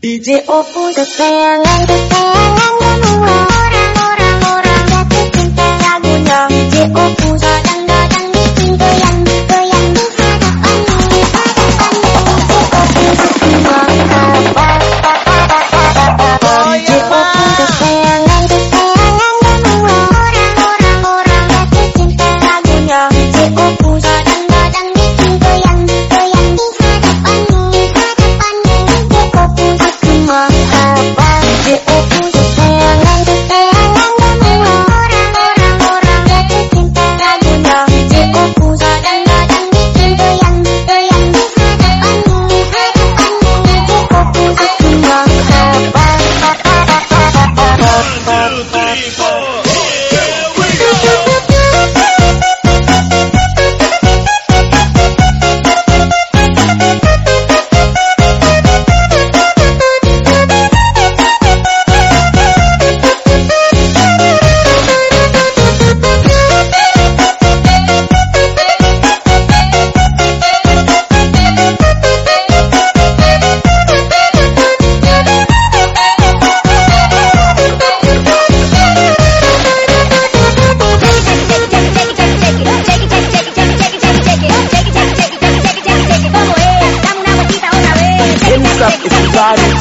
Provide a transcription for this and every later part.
一阶五步的黑暗的黑暗的路啊。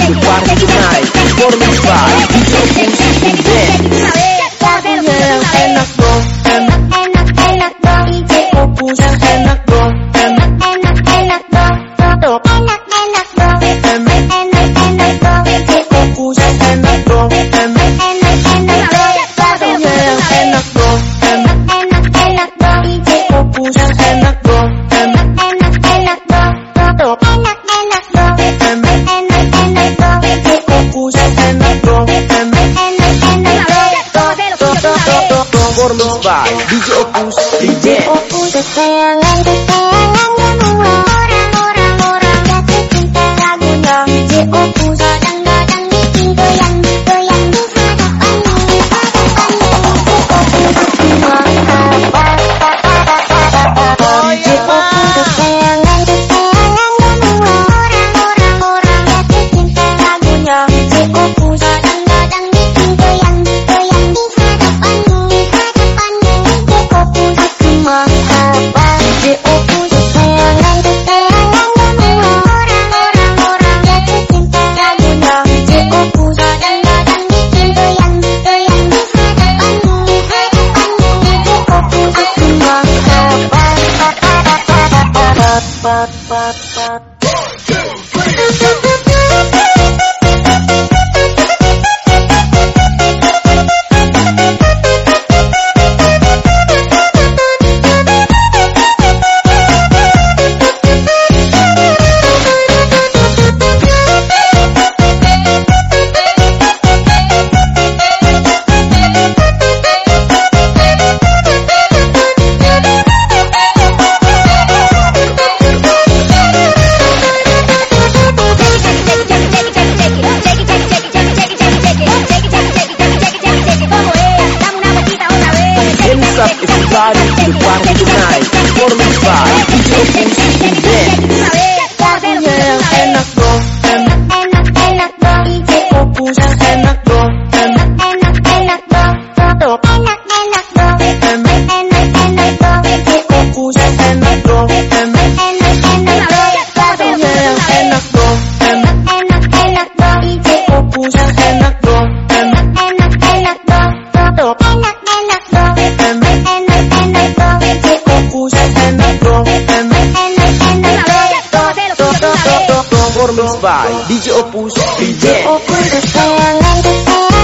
Się bardziej znaj, formy trwaj, co performance by DJ Opus. DJ Opus. Kesayangan ba ba ba Performance by DJ Opus DJ Opus